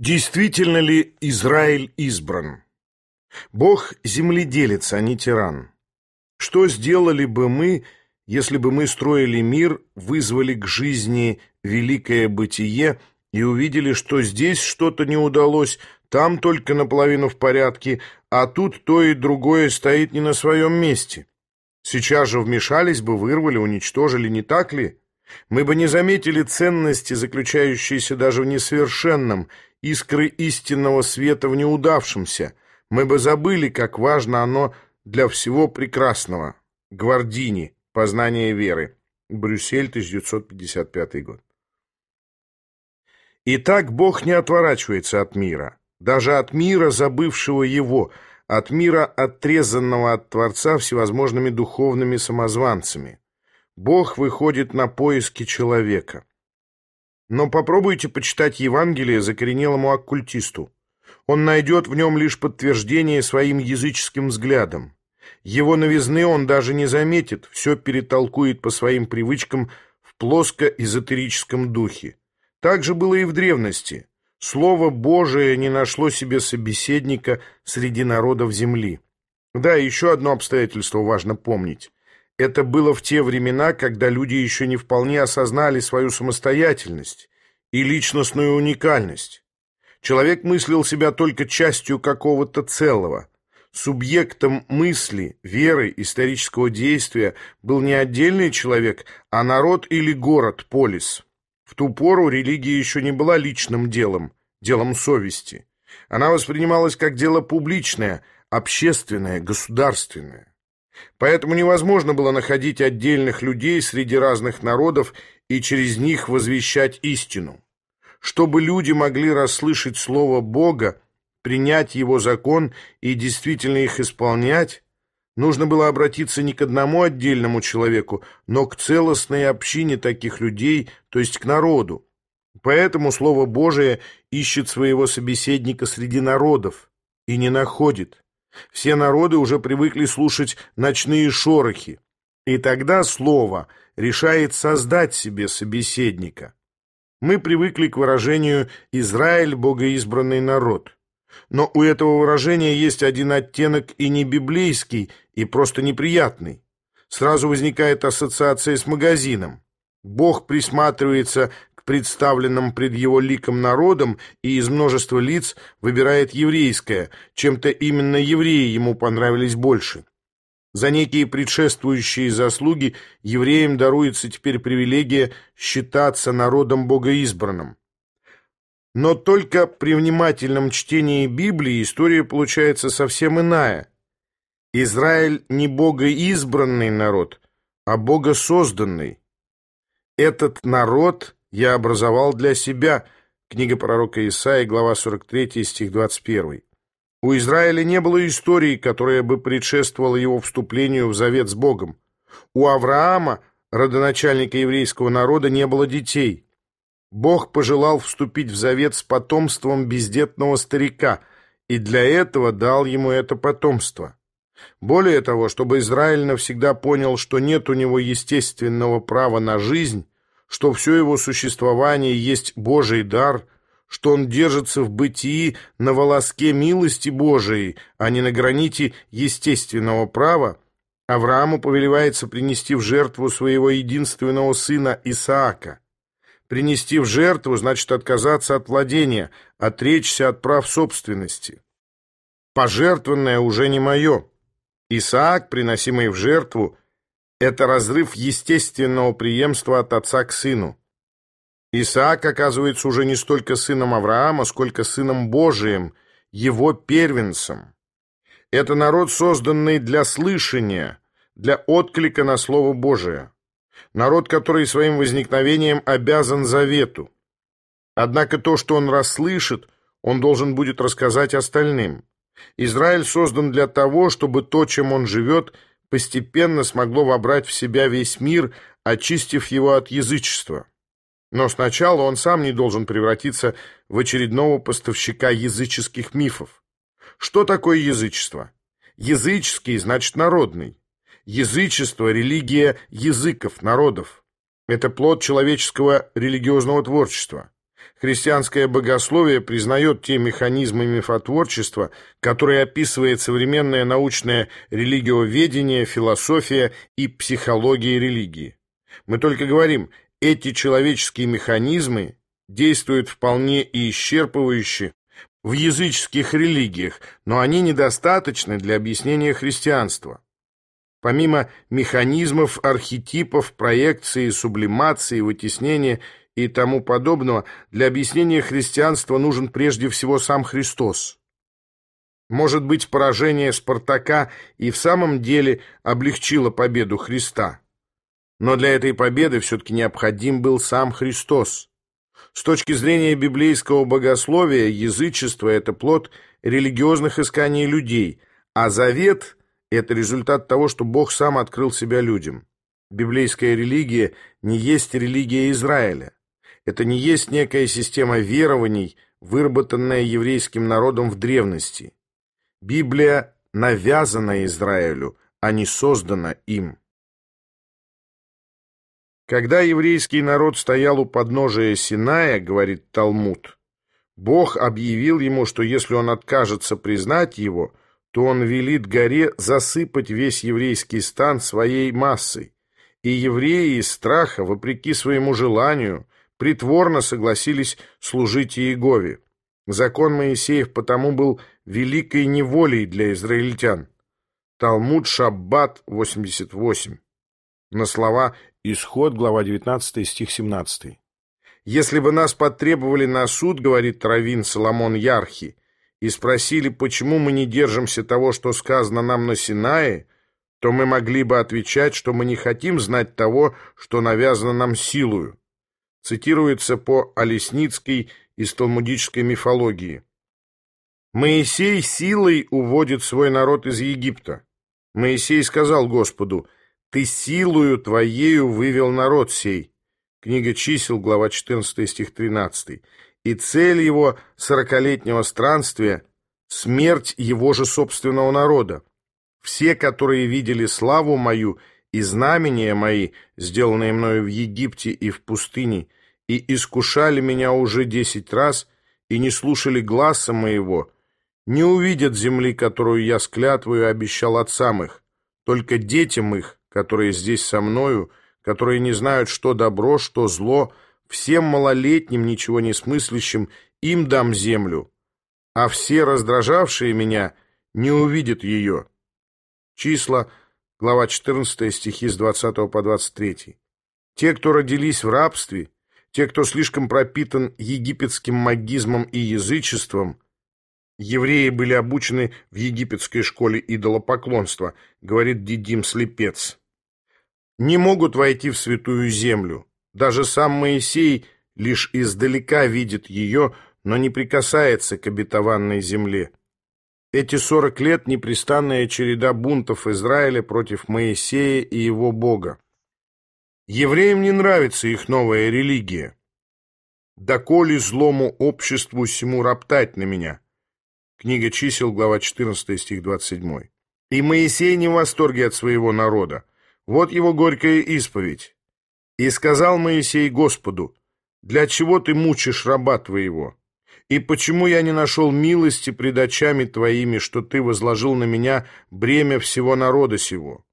Действительно ли Израиль избран? Бог земледелец, а не тиран. Что сделали бы мы, если бы мы строили мир, вызвали к жизни великое бытие и увидели, что здесь что-то не удалось, там только наполовину в порядке, а тут то и другое стоит не на своем месте? Сейчас же вмешались бы, вырвали, уничтожили, не так ли? Мы бы не заметили ценности, заключающейся даже в несовершенном, искры истинного света в неудавшемся. Мы бы забыли, как важно оно для всего прекрасного. Гвардини. Познание веры. Брюссель, 1955 год. Итак, Бог не отворачивается от мира. Даже от мира, забывшего его, от мира, отрезанного от Творца всевозможными духовными самозванцами. Бог выходит на поиски человека. Но попробуйте почитать Евангелие закоренелому оккультисту. Он найдет в нем лишь подтверждение своим языческим взглядом. Его новизны он даже не заметит, все перетолкует по своим привычкам в плоско-эзотерическом духе. Так же было и в древности. Слово Божие не нашло себе собеседника среди народов земли. Да, еще одно обстоятельство важно помнить. Это было в те времена, когда люди еще не вполне осознали свою самостоятельность и личностную уникальность. Человек мыслил себя только частью какого-то целого. Субъектом мысли, веры, исторического действия был не отдельный человек, а народ или город, полис. В ту пору религия еще не была личным делом, делом совести. Она воспринималась как дело публичное, общественное, государственное. Поэтому невозможно было находить отдельных людей среди разных народов и через них возвещать истину. Чтобы люди могли расслышать слово Бога, принять его закон и действительно их исполнять, нужно было обратиться не к одному отдельному человеку, но к целостной общине таких людей, то есть к народу. Поэтому Слово Божие ищет своего собеседника среди народов и не находит. Все народы уже привыкли слушать ночные шорохи, и тогда слово решает создать себе собеседника. Мы привыкли к выражению «Израиль – богоизбранный народ». Но у этого выражения есть один оттенок и не библейский, и просто неприятный. Сразу возникает ассоциация с магазином. Бог присматривается представленным пред его ликом народом и из множества лиц выбирает еврейское, чем-то именно евреи ему понравились больше. За некие предшествующие заслуги евреям даруется теперь привилегия считаться народом богоизбранным. Но только при внимательном чтении Библии история получается совсем иная. Израиль не богоизбранный народ, а богосозданный. Этот народ – я образовал для себя. Книга пророка Исаии, глава 43, стих 21. У Израиля не было истории, которая бы предшествовала его вступлению в завет с Богом. У Авраама, родоначальника еврейского народа, не было детей. Бог пожелал вступить в завет с потомством бездетного старика, и для этого дал ему это потомство. Более того, чтобы Израиль навсегда понял, что нет у него естественного права на жизнь, что все его существование есть Божий дар, что он держится в бытии на волоске милости Божией, а не на граните естественного права, Аврааму повелевается принести в жертву своего единственного сына Исаака. Принести в жертву значит отказаться от владения, отречься от прав собственности. Пожертвованное уже не мое. Исаак, приносимый в жертву, это разрыв естественного преемства от отца к сыну. Исаак оказывается уже не столько сыном Авраама, сколько сыном Божиим, его первенцем. Это народ, созданный для слышания, для отклика на Слово Божие. Народ, который своим возникновением обязан завету. Однако то, что он расслышит, он должен будет рассказать остальным. Израиль создан для того, чтобы то, чем он живет – постепенно смогло вобрать в себя весь мир, очистив его от язычества. Но сначала он сам не должен превратиться в очередного поставщика языческих мифов. Что такое язычество? Языческий значит народный. Язычество – религия языков, народов. Это плод человеческого религиозного творчества. Христианское богословие признает те механизмы мифотворчества, которые описывает современное научное религиоведение, философия и психология религии. Мы только говорим, эти человеческие механизмы действуют вполне и исчерпывающе в языческих религиях, но они недостаточны для объяснения христианства. Помимо механизмов, архетипов, проекции, сублимации, вытеснения – и тому подобного, для объяснения христианства нужен прежде всего сам Христос. Может быть, поражение Спартака и в самом деле облегчило победу Христа. Но для этой победы все-таки необходим был сам Христос. С точки зрения библейского богословия, язычество – это плод религиозных исканий людей, а завет – это результат того, что Бог сам открыл себя людям. Библейская религия не есть религия Израиля. Это не есть некая система верований, выработанная еврейским народом в древности. Библия навязана Израилю, а не создана им. Когда еврейский народ стоял у подножия Синая, говорит Талмуд, Бог объявил ему, что если он откажется признать его, то он велит горе засыпать весь еврейский стан своей массой, и евреи из страха, вопреки своему желанию, притворно согласились служить Иегове. Закон Моисеев потому был великой неволей для израильтян. Талмуд Шаббат 88. На слова «Исход», глава 19, стих 17. «Если бы нас потребовали на суд, — говорит Равин Соломон Ярхи, — и спросили, почему мы не держимся того, что сказано нам на Синае, то мы могли бы отвечать, что мы не хотим знать того, что навязано нам силою цитируется по Олесницкой из талмудической мифологии. Моисей силой уводит свой народ из Египта. Моисей сказал Господу, «Ты силою твоею вывел народ сей». Книга чисел, глава 14, стих 13. И цель его сорокалетнего странствия – смерть его же собственного народа. Все, которые видели славу мою и знамения мои, сделанные мною в Египте и в пустыне, и искушали меня уже десять раз, и не слушали гласа моего, не увидят земли, которую я склятвую обещал отцам их, только детям их, которые здесь со мною, которые не знают, что добро, что зло, всем малолетним, ничего не смыслящим, им дам землю, а все раздражавшие меня не увидят ее. Числа глава 14, стихи с 20 по 23. Те, кто родились в рабстве, те, кто слишком пропитан египетским магизмом и язычеством, евреи были обучены в египетской школе идолопоклонства, говорит Дидим Слепец, не могут войти в святую землю. Даже сам Моисей лишь издалека видит ее, но не прикасается к обетованной земле. Эти сорок лет – непрестанная череда бунтов Израиля против Моисея и его Бога. Евреям не нравится их новая религия. «Доколе злому обществу всему роптать на меня?» Книга чисел, глава 14, стих 27. «И Моисей не в восторге от своего народа. Вот его горькая исповедь. И сказал Моисей Господу, «Для чего ты мучишь раба твоего?» И почему я не нашел милости пред очами Твоими, что Ты возложил на меня бремя всего народа сего?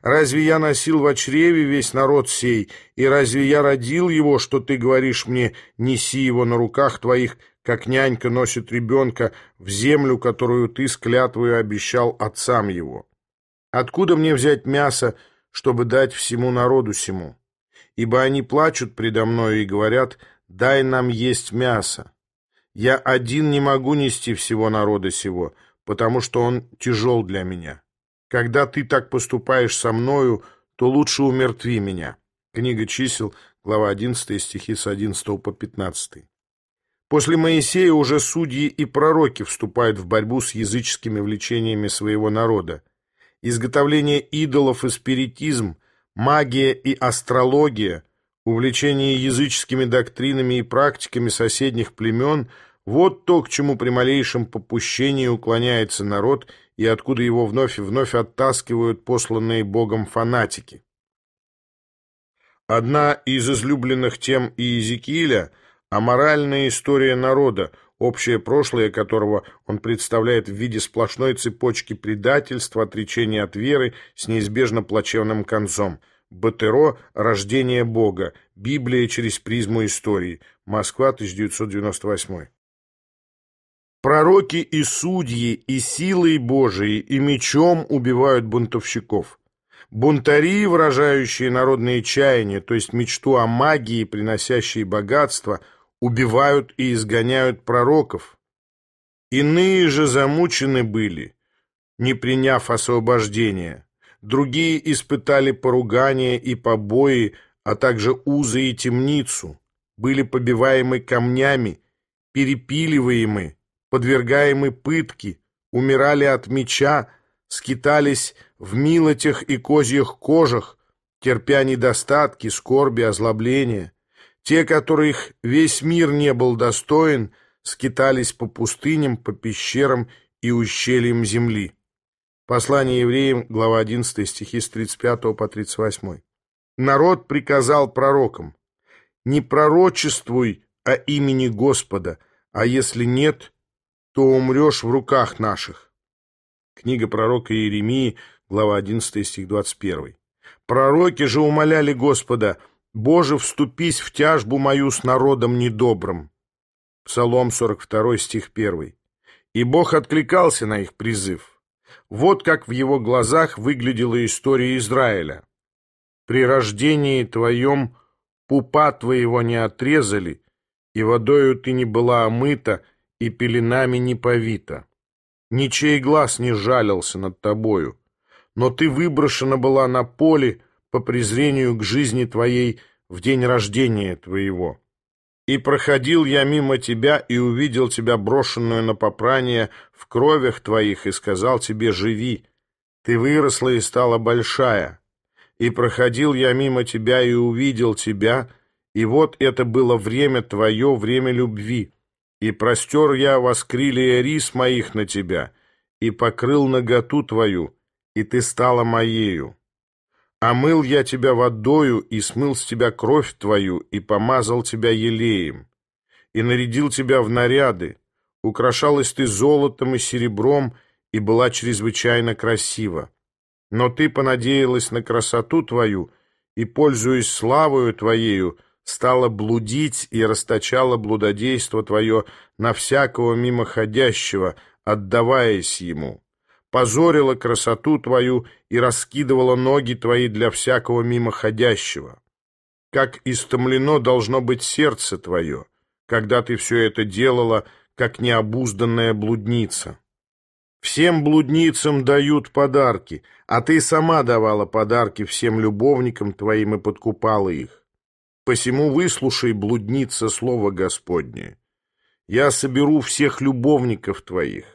Разве я носил в чреве весь народ сей, и разве я родил его, что Ты говоришь мне, неси его на руках Твоих, как нянька носит ребенка в землю, которую Ты с обещал отцам его? Откуда мне взять мясо, чтобы дать всему народу сему? Ибо они плачут предо мною и говорят, дай нам есть мясо. Я один не могу нести всего народа сего, потому что он тяжел для меня. Когда ты так поступаешь со мною, то лучше умертви меня». Книга чисел, глава 11, стихи с 11 по 15. После Моисея уже судьи и пророки вступают в борьбу с языческими влечениями своего народа. Изготовление идолов и спиритизм, магия и астрология – Увлечение языческими доктринами и практиками соседних племен – вот то, к чему при малейшем попущении уклоняется народ и откуда его вновь и вновь оттаскивают посланные Богом фанатики. Одна из излюбленных тем Иезекииля – а моральная история народа, общее прошлое которого он представляет в виде сплошной цепочки предательства, отречения от веры с неизбежно плачевным концом. Батеро «Рождение Бога», Библия через призму истории, Москва, 1998. Пророки и судьи и силой Божией и мечом убивают бунтовщиков. Бунтари, выражающие народные чаяния, то есть мечту о магии, приносящей богатство – убивают и изгоняют пророков. Иные же замучены были, не приняв освобождения. Другие испытали поругания и побои, а также узы и темницу, были побиваемы камнями, перепиливаемы, подвергаемы пытке, умирали от меча, скитались в милотях и козьих кожах, терпя недостатки, скорби, озлобления. Те, которых весь мир не был достоин, скитались по пустыням, по пещерам и ущельям земли. Послание евреям, глава 11, стихи с 35 по 38. Народ приказал пророкам, «Не пророчествуй о имени Господа, а если нет, то умрешь в руках наших». Книга пророка Иеремии, глава 11, стих 21. Пророки же умоляли Господа – «Боже, вступись в тяжбу мою с народом недобрым». Псалом 42, стих 1. И Бог откликался на их призыв. Вот как в его глазах выглядела история Израиля. «При рождении твоем пупа твоего не отрезали, и водою ты не была омыта, и пеленами не повита. Ничей глаз не жалился над тобою, но ты выброшена была на поле, по презрению к жизни твоей в день рождения твоего. И проходил я мимо тебя и увидел тебя брошенную на попрание в кровях твоих и сказал тебе «Живи». Ты выросла и стала большая. И проходил я мимо тебя и увидел тебя, и вот это было время твое, время любви. И простер я воскрилие рис моих на тебя, и покрыл наготу твою, и ты стала моею. Омыл я тебя водою, и смыл с тебя кровь твою, и помазал тебя елеем, и нарядил тебя в наряды, украшалась ты золотом и серебром, и была чрезвычайно красива. Но ты понадеялась на красоту твою, и, пользуясь славою твоею, стала блудить и расточала блудодейство твое на всякого мимоходящего, отдаваясь ему позорила красоту твою и раскидывала ноги твои для всякого мимоходящего. Как истомлено должно быть сердце твое, когда ты все это делала, как необузданная блудница. Всем блудницам дают подарки, а ты сама давала подарки всем любовникам твоим и подкупала их. Посему выслушай, блудница, слово Господне. Я соберу всех любовников твоих,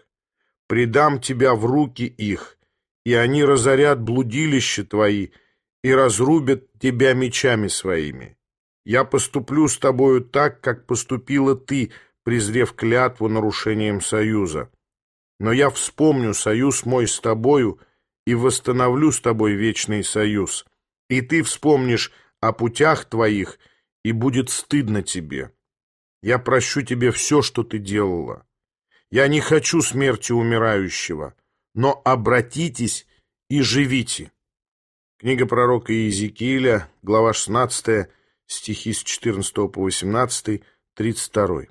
предам тебя в руки их, и они разорят блудилища твои и разрубят тебя мечами своими. Я поступлю с тобою так, как поступила ты, презрев клятву нарушением союза. Но я вспомню союз мой с тобою и восстановлю с тобой вечный союз. И ты вспомнишь о путях твоих, и будет стыдно тебе. Я прощу тебе все, что ты делала. Я не хочу смерти умирающего, но обратитесь и живите. Книга пророка Иезекииля, глава 16, стихи с 14 по 18, 32.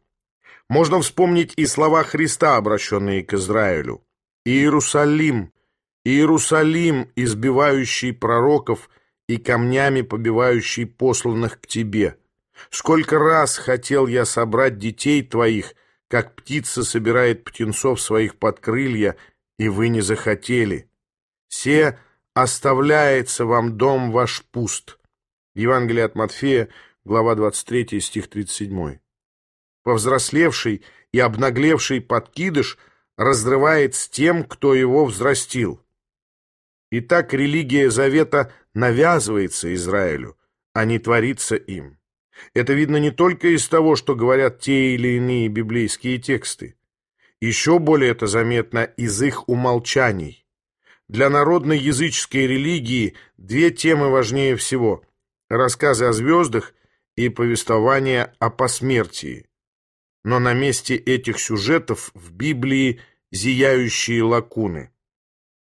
Можно вспомнить и слова Христа, обращенные к Израилю. «Иерусалим, Иерусалим, избивающий пророков и камнями побивающий посланных к тебе! Сколько раз хотел я собрать детей твоих — как птица собирает птенцов своих под крылья, и вы не захотели. Се оставляется вам дом ваш пуст. Евангелие от Матфея, глава 23, стих 37. Повзрослевший и обнаглевший подкидыш разрывает с тем, кто его взрастил. Итак, религия Завета навязывается Израилю, а не творится им. Это видно не только из того, что говорят те или иные библейские тексты. Еще более это заметно из их умолчаний. Для народной языческой религии две темы важнее всего – рассказы о звездах и повествование о посмертии. Но на месте этих сюжетов в Библии зияющие лакуны.